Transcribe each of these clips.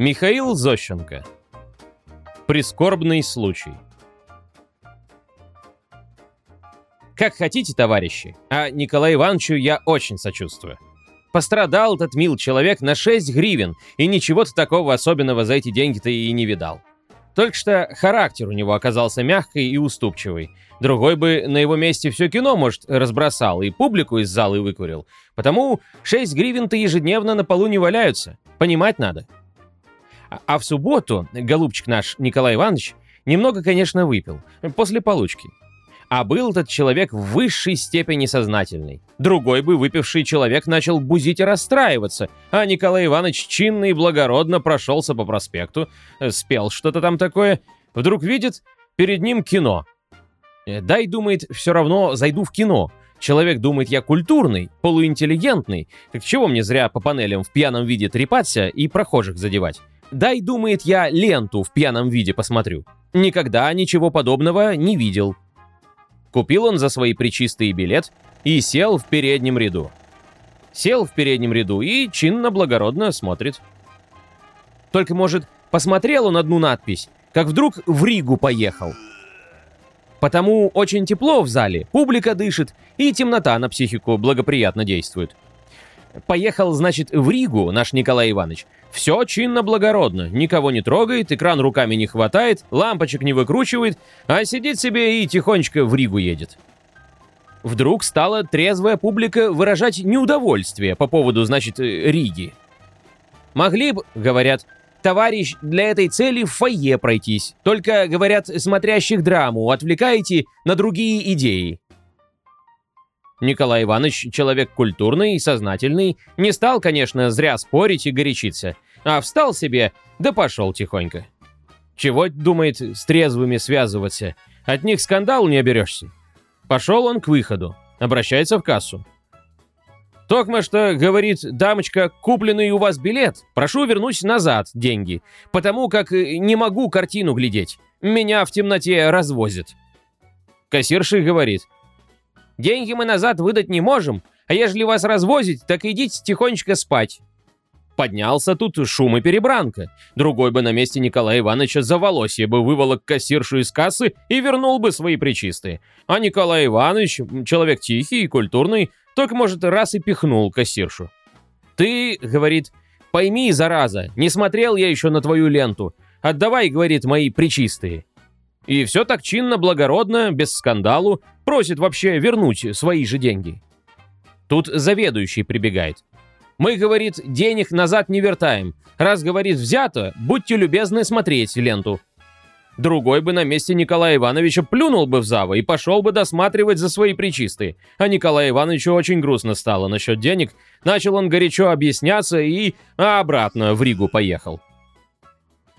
Михаил Зощенко. Прискорбный случай. Как хотите, товарищи, а Николаю Ивановичу я очень сочувствую. Пострадал этот мил человек на 6 гривен, и ничего-то такого особенного за эти деньги-то и не видал. Только что характер у него оказался мягкий и уступчивый. Другой бы на его месте все кино, может, разбросал и публику из залы выкурил. Потому 6 гривен-то ежедневно на полу не валяются. Понимать надо. А, в субботу голубчик наш Николай Иванович немного, конечно, выпил. После получки. А был этот человек в высшей степени сознательный. Другой бы выпивший человек начал бузить и расстраиваться, а Николай Иванович чинно и благородно прошелся по проспекту, э, спел что-то там такое, вдруг видит, перед ним кино. Э, дай, думает, все равно зайду в кино. Человек думает, я культурный, полуинтеллигентный, так чего мне зря по панелям в пьяном виде трепаться и прохожих задевать? Дай, думает, я ленту в пьяном виде посмотрю. Никогда ничего подобного не видел. Купил он за свои причистые билет и сел в переднем ряду. Сел в переднем ряду и чинно-благородно смотрит. Только, может, посмотрел он одну надпись, как вдруг в Ригу поехал. Потому очень тепло в зале, публика дышит, и темнота на психику благоприятно действует. Поехал, значит, в Ригу наш Николай Иванович. Все чинно-благородно, никого не трогает, экран руками не хватает, лампочек не выкручивает, а сидит себе и тихонечко в Ригу едет. Вдруг стала трезвая публика выражать неудовольствие по поводу, значит, Риги. Могли бы, говорят, товарищ, для этой цели в фойе пройтись. Только, говорят, смотрящих драму отвлекаете на другие идеи. Николай Иванович, человек культурный и сознательный, не стал, конечно, зря спорить и горячиться, а встал себе, да пошел тихонько. Чего, думает, с трезвыми связываться? От них скандал не оберешься. Пошел он к выходу, обращается в кассу. Токма что, говорит, дамочка, купленный у вас билет, прошу вернуть назад деньги, потому как э, не могу картину глядеть. Меня в темноте развозят. Кассирша говорит, Деньги мы назад выдать не можем, а ежели вас развозить, так идите тихонечко спать». Поднялся тут шум и перебранка. Другой бы на месте Николая Ивановича за волосье бы выволок кассиршу из кассы и вернул бы свои причистые. А Николай Иванович, человек тихий и культурный, только, может, раз и пихнул кассиршу. «Ты, — говорит, — пойми, зараза, не смотрел я еще на твою ленту. Отдавай, — говорит, — мои причистые». И все так чинно, благородно, без скандалу, просит вообще вернуть свои же деньги. Тут заведующий прибегает. Мы, говорит, денег назад не вертаем. Раз, говорит, взято, будьте любезны смотреть ленту. Другой бы на месте Николая Ивановича плюнул бы в Заво и пошел бы досматривать за свои причисты. А Николаю Ивановичу очень грустно стало насчет денег. Начал он горячо объясняться и обратно в Ригу поехал.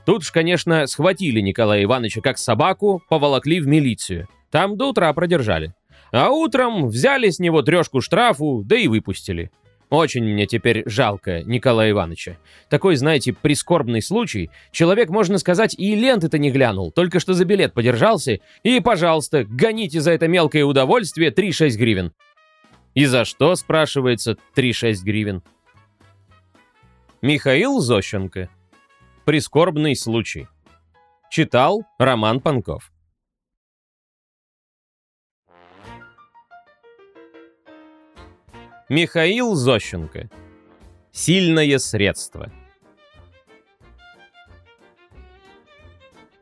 Тут ж, конечно, схватили Николая Ивановича как собаку, поволокли в милицию. Там до утра продержали. А утром взяли с него трешку штрафу, да и выпустили. Очень мне теперь жалко Николая Ивановича. Такой, знаете, прискорбный случай. Человек, можно сказать, и ленты-то не глянул, только что за билет подержался, и, пожалуйста, гоните за это мелкое удовольствие 3-6 гривен. И за что, спрашивается, 3-6 гривен? Михаил Зощенко Прискорбный случай. Читал Роман Панков. Михаил Зощенко. Сильное средство.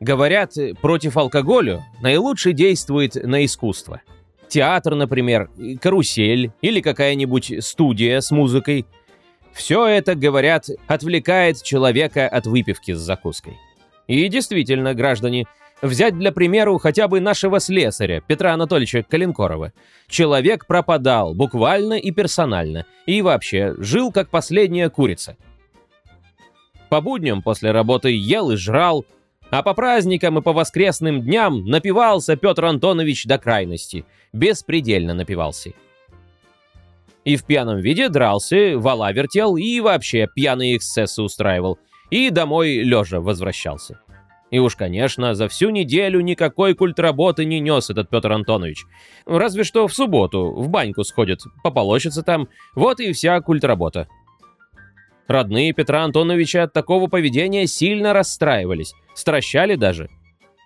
Говорят, против алкоголя наилучше действует на искусство. Театр, например, карусель или какая-нибудь студия с музыкой – все это, говорят, отвлекает человека от выпивки с закуской. И действительно, граждане, взять для примеру хотя бы нашего слесаря, Петра Анатольевича Калинкорова. Человек пропадал, буквально и персонально, и вообще жил как последняя курица. По будням после работы ел и жрал, а по праздникам и по воскресным дням напивался Петр Антонович до крайности, беспредельно напивался. И в пьяном виде дрался, вала вертел и вообще пьяные эксцессы устраивал. И домой лежа возвращался. И уж, конечно, за всю неделю никакой культ работы не нес этот Петр Антонович. Разве что в субботу в баньку сходит, пополощется там, вот и вся культ работа. Родные Петра Антоновича от такого поведения сильно расстраивались, стращали даже.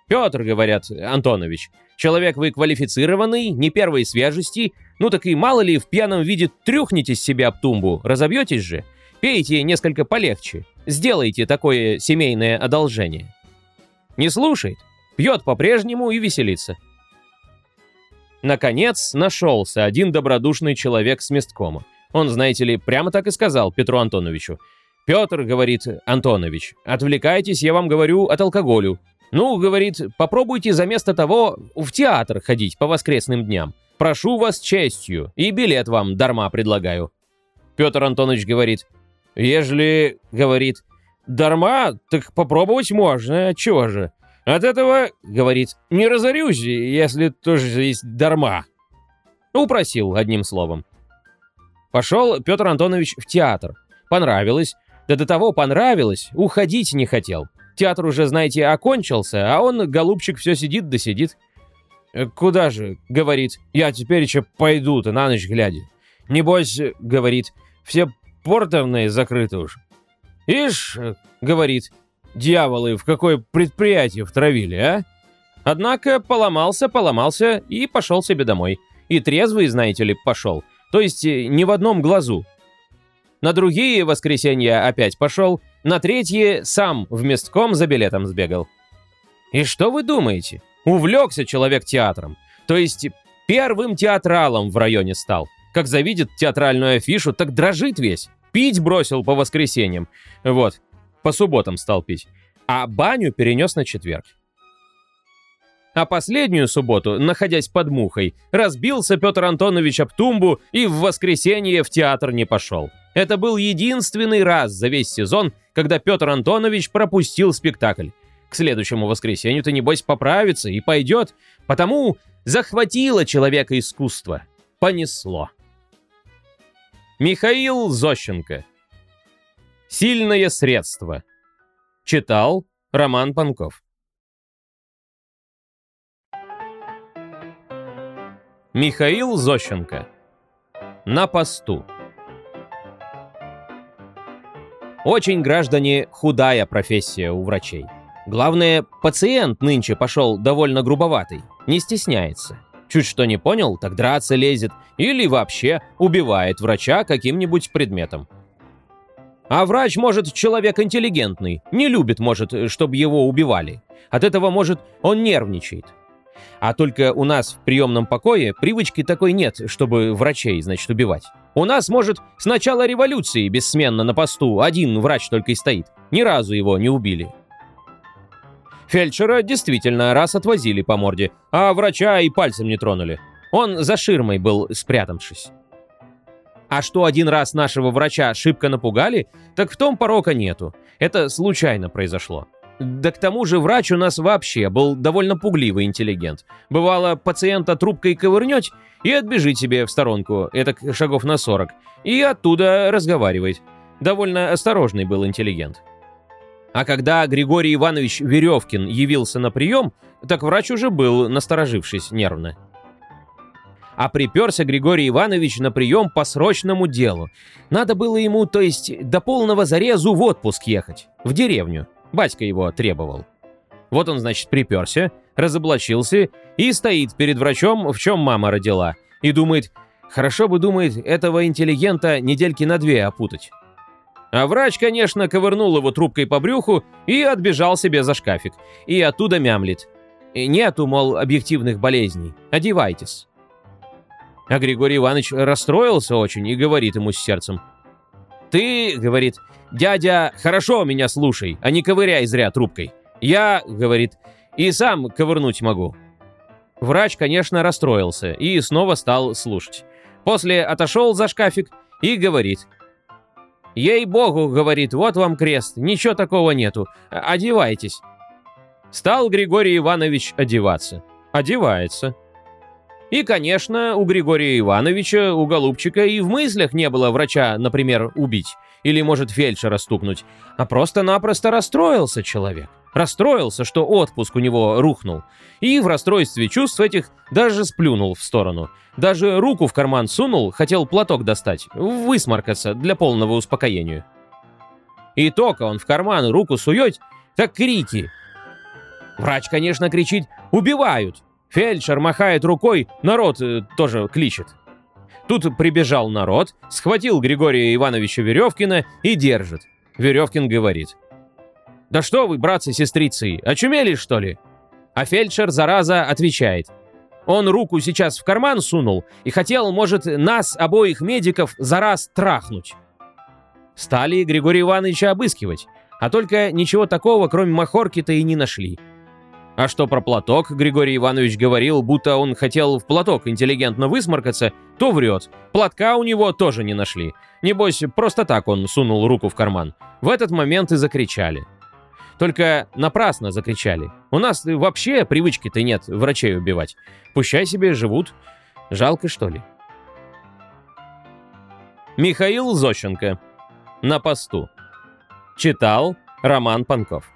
«Петр, — говорят, Антонович, — человек вы квалифицированный, не первой свежести, ну так и мало ли в пьяном виде трюхнете с себя об тумбу, разобьетесь же. Пейте несколько полегче, сделайте такое семейное одолжение». Не слушает, пьет по-прежнему и веселится. Наконец, нашелся один добродушный человек с месткома. Он, знаете ли, прямо так и сказал Петру Антоновичу. «Петр, — говорит Антонович, — отвлекайтесь, я вам говорю, от алкоголю. Ну, — говорит, — попробуйте за место того в театр ходить по воскресным дням. Прошу вас честью, и билет вам дарма предлагаю». Петр Антонович говорит, «Ежели, — говорит, — дарма, так попробовать можно, чего же? От этого, — говорит, — не разорюсь, если тоже есть дарма». Упросил, одним словом. Пошел Петр Антонович в театр. Понравилось. Да до того понравилось, уходить не хотел. Театр уже, знаете, окончился, а он, голубчик, все сидит да сидит. «Э, «Куда же?» — говорит. «Я теперь еще пойду-то на ночь глядя». «Небось», — говорит, — «все портовные закрыты уж». «Ишь», — говорит, — «дьяволы в какое предприятие втравили, а?» Однако поломался, поломался и пошел себе домой. И трезвый, знаете ли, пошел — то есть э, не в одном глазу. На другие воскресенья опять пошел, на третье сам в местком за билетом сбегал. И что вы думаете? Увлекся человек театром. То есть первым театралом в районе стал. Как завидит театральную афишу, так дрожит весь. Пить бросил по воскресеньям. Вот, по субботам стал пить. А баню перенес на четверг. А последнюю субботу, находясь под мухой, разбился Петр Антонович об тумбу и в воскресенье в театр не пошел. Это был единственный раз за весь сезон, когда Петр Антонович пропустил спектакль. К следующему воскресенью-то, небось, поправится и пойдет, потому захватило человека искусство. Понесло. Михаил Зощенко. Сильное средство. Читал Роман Панков. Михаил Зощенко. На посту. Очень, граждане, худая профессия у врачей. Главное, пациент нынче пошел довольно грубоватый, не стесняется. Чуть что не понял, так драться лезет или вообще убивает врача каким-нибудь предметом. А врач, может, человек интеллигентный, не любит, может, чтобы его убивали. От этого, может, он нервничает. А только у нас в приемном покое привычки такой нет, чтобы врачей, значит, убивать. У нас, может, с начала революции бессменно на посту один врач только и стоит. Ни разу его не убили. Фельдшера действительно раз отвозили по морде, а врача и пальцем не тронули. Он за ширмой был, спрятавшись. А что один раз нашего врача шибко напугали, так в том порока нету. Это случайно произошло. Да к тому же врач у нас вообще был довольно пугливый интеллигент. Бывало, пациента трубкой ковырнете и отбежит себе в сторонку, это шагов на 40, и оттуда разговаривает. Довольно осторожный был интеллигент. А когда Григорий Иванович Веревкин явился на прием, так врач уже был, насторожившись нервно. А приперся Григорий Иванович на прием по срочному делу. Надо было ему, то есть, до полного зарезу в отпуск ехать, в деревню. Батька его требовал. Вот он, значит, приперся, разоблачился и стоит перед врачом, в чем мама родила, и думает, хорошо бы, думает, этого интеллигента недельки на две опутать. А врач, конечно, ковырнул его трубкой по брюху и отбежал себе за шкафик. И оттуда мямлит. Нету, мол, объективных болезней. Одевайтесь. А Григорий Иванович расстроился очень и говорит ему с сердцем. «Ты, — говорит, «Дядя, хорошо меня слушай, а не ковыряй зря трубкой. Я, — говорит, — и сам ковырнуть могу». Врач, конечно, расстроился и снова стал слушать. После отошел за шкафик и говорит. «Ей-богу, — говорит, — вот вам крест, ничего такого нету, одевайтесь». Стал Григорий Иванович одеваться. Одевается. И, конечно, у Григория Ивановича, у голубчика и в мыслях не было врача, например, убить или, может, фельдшера стукнуть, а просто-напросто расстроился человек. Расстроился, что отпуск у него рухнул. И в расстройстве чувств этих даже сплюнул в сторону. Даже руку в карман сунул, хотел платок достать, высморкаться для полного успокоения. И только он в карман руку сует, так крики. Врач, конечно, кричит «Убивают!» Фельдшер махает рукой, народ э, тоже кличет. Тут прибежал народ, схватил Григория Ивановича Веревкина и держит. Веревкин говорит. «Да что вы, братцы-сестрицы, очумели, что ли?» А фельдшер, зараза, отвечает. Он руку сейчас в карман сунул и хотел, может, нас, обоих медиков, за раз трахнуть. Стали Григория Ивановича обыскивать, а только ничего такого, кроме махорки-то и не нашли. А что про платок Григорий Иванович говорил, будто он хотел в платок интеллигентно высморкаться, то врет. Платка у него тоже не нашли. Небось, просто так он сунул руку в карман. В этот момент и закричали. Только напрасно закричали. У нас вообще привычки-то нет врачей убивать. Пущай себе живут. Жалко, что ли? Михаил Зощенко. На посту. Читал Роман Панков.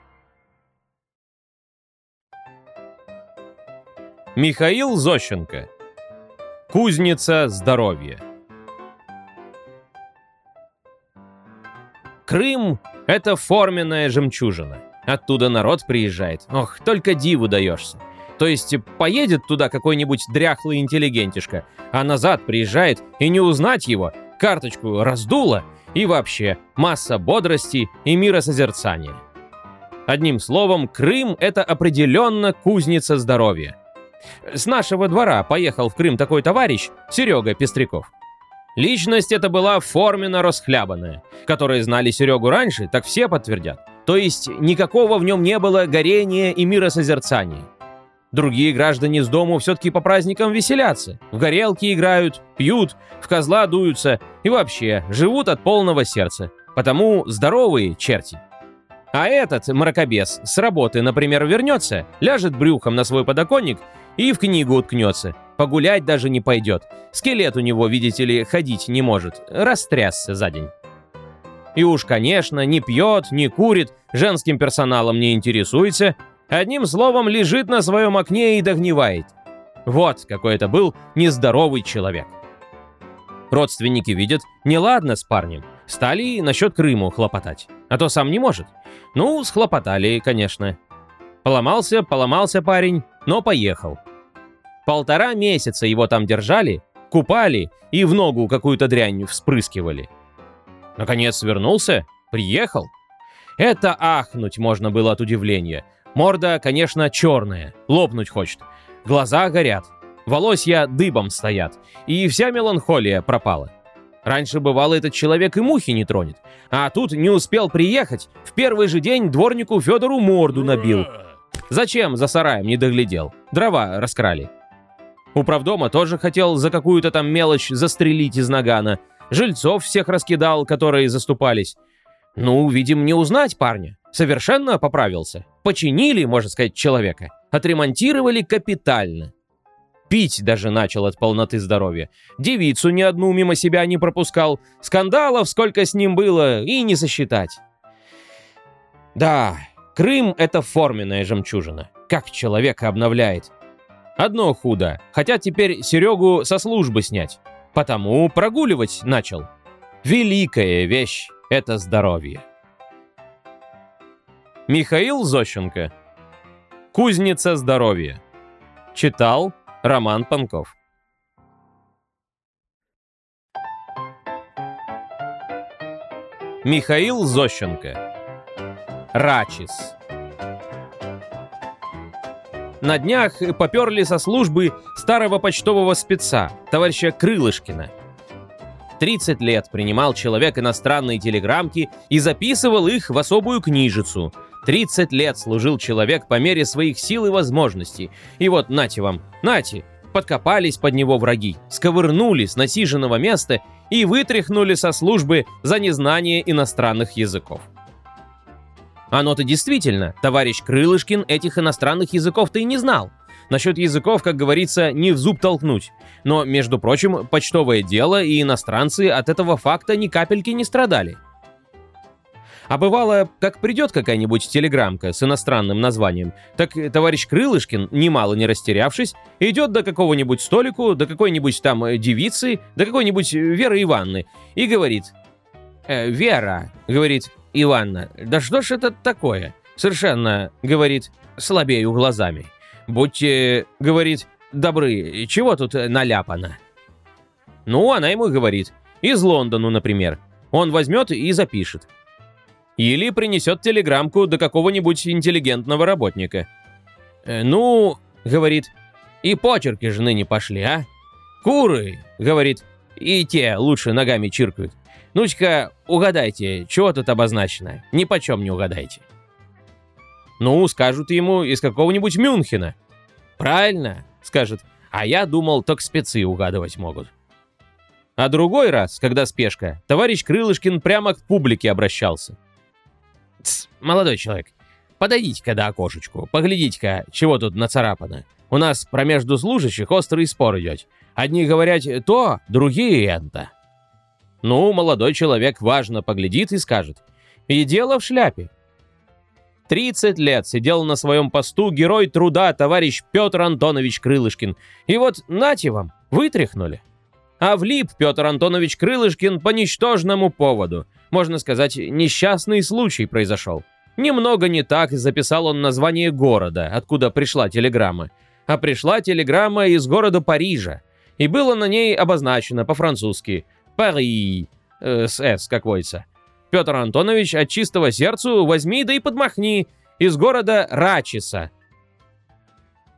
Михаил Зощенко. Кузница здоровья. Крым — это форменная жемчужина. Оттуда народ приезжает. Ох, только диву даешься. То есть поедет туда какой-нибудь дряхлый интеллигентишка, а назад приезжает и не узнать его, карточку раздуло, и вообще масса бодрости и миросозерцания. Одним словом, Крым — это определенно кузница здоровья. С нашего двора поехал в Крым такой товарищ, Серега Пестряков. Личность эта была форменно расхлябанная. Которые знали Серегу раньше, так все подтвердят. То есть никакого в нем не было горения и миросозерцания. Другие граждане с дому все-таки по праздникам веселятся. В горелки играют, пьют, в козла дуются и вообще живут от полного сердца. Потому здоровые черти. А этот мракобес с работы, например, вернется, ляжет брюхом на свой подоконник и в книгу уткнется. Погулять даже не пойдет. Скелет у него, видите ли, ходить не может. Растрясся за день. И уж, конечно, не пьет, не курит, женским персоналом не интересуется. Одним словом, лежит на своем окне и догнивает. Вот какой это был нездоровый человек. Родственники видят, неладно с парнем. Стали насчет Крыму хлопотать. А то сам не может. Ну, схлопотали, конечно. Поломался, поломался парень, но поехал. Полтора месяца его там держали, купали и в ногу какую-то дрянь вспрыскивали. Наконец вернулся, приехал. Это ахнуть можно было от удивления. Морда, конечно, черная, лопнуть хочет. Глаза горят, волосья дыбом стоят, и вся меланхолия пропала. Раньше бывало этот человек и мухи не тронет, а тут не успел приехать, в первый же день дворнику Федору морду набил. Зачем за сараем не доглядел? Дрова раскрали. Управдома тоже хотел за какую-то там мелочь застрелить из нагана. Жильцов всех раскидал, которые заступались. Ну, видим, не узнать парня. Совершенно поправился. Починили, можно сказать, человека. Отремонтировали капитально. Пить даже начал от полноты здоровья. Девицу ни одну мимо себя не пропускал. Скандалов сколько с ним было, и не сосчитать. Да, Крым — это форменная жемчужина. Как человека обновляет. Одно худо. Хотят теперь Серегу со службы снять. Потому прогуливать начал. Великая вещь — это здоровье. Михаил Зощенко. Кузница здоровья. Читал Роман Панков. Михаил Зощенко. Рачис. На днях поперли со службы старого почтового спеца, товарища Крылышкина. 30 лет принимал человек иностранные телеграммки и записывал их в особую книжицу. 30 лет служил человек по мере своих сил и возможностей. И вот нате вам, нате, подкопались под него враги, сковырнули с насиженного места и вытряхнули со службы за незнание иностранных языков. Оно-то действительно, товарищ Крылышкин этих иностранных языков-то и не знал. Насчет языков, как говорится, не в зуб толкнуть. Но, между прочим, почтовое дело и иностранцы от этого факта ни капельки не страдали. А бывало, как придет какая-нибудь телеграммка с иностранным названием, так товарищ Крылышкин, немало не растерявшись, идет до какого-нибудь столику, до какой-нибудь там э, девицы, до какой-нибудь Веры Ивановны и говорит, э, «Вера», говорит, Иванна, да что ж это такое? Совершенно, говорит, слабею глазами. Будьте, говорит, добры, чего тут наляпано? Ну, она ему говорит, из Лондона, например. Он возьмет и запишет. Или принесет телеграммку до какого-нибудь интеллигентного работника. «Э, «Ну, — говорит, — и почерки же ныне пошли, а? Куры, — говорит, — и те лучше ногами чиркают. Ну-ка, угадайте, чего тут обозначено? Ни почем не угадайте». Ну, скажут ему из какого-нибудь Мюнхена. Правильно, скажет, а я думал, только спецы угадывать могут. А другой раз, когда спешка, товарищ Крылышкин прямо к публике обращался. «Тс, молодой человек, подойдите-ка до окошечку, поглядите-ка, чего тут нацарапано. У нас промежду служащих острый спор идет. Одни говорят то, другие это. Ну, молодой человек важно поглядит и скажет. И дело в шляпе. 30 лет сидел на своем посту герой труда товарищ Петр Антонович Крылышкин. И вот нате вам, вытряхнули. А влип Петр Антонович Крылышкин по ничтожному поводу. Можно сказать, несчастный случай произошел. Немного не так записал он название города, откуда пришла телеграмма. А пришла телеграмма из города Парижа. И было на ней обозначено по-французски «Пари» э, с «С» как водится. Петр Антонович от чистого сердцу возьми да и подмахни из города Рачиса.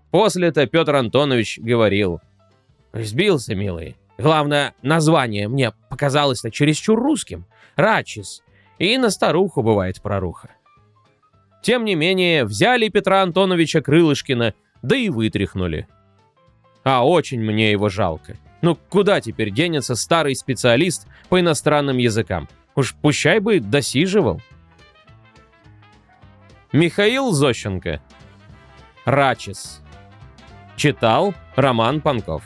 После это Петр Антонович говорил. Сбился, милый. Главное, название мне показалось-то чересчур русским. Рачис. И на старуху бывает проруха. Тем не менее, взяли Петра Антоновича Крылышкина, да и вытряхнули. А очень мне его жалко. Ну куда теперь денется старый специалист по иностранным языкам? Уж пущай бы досиживал. Михаил Зощенко. Рачис. Читал Роман Панков.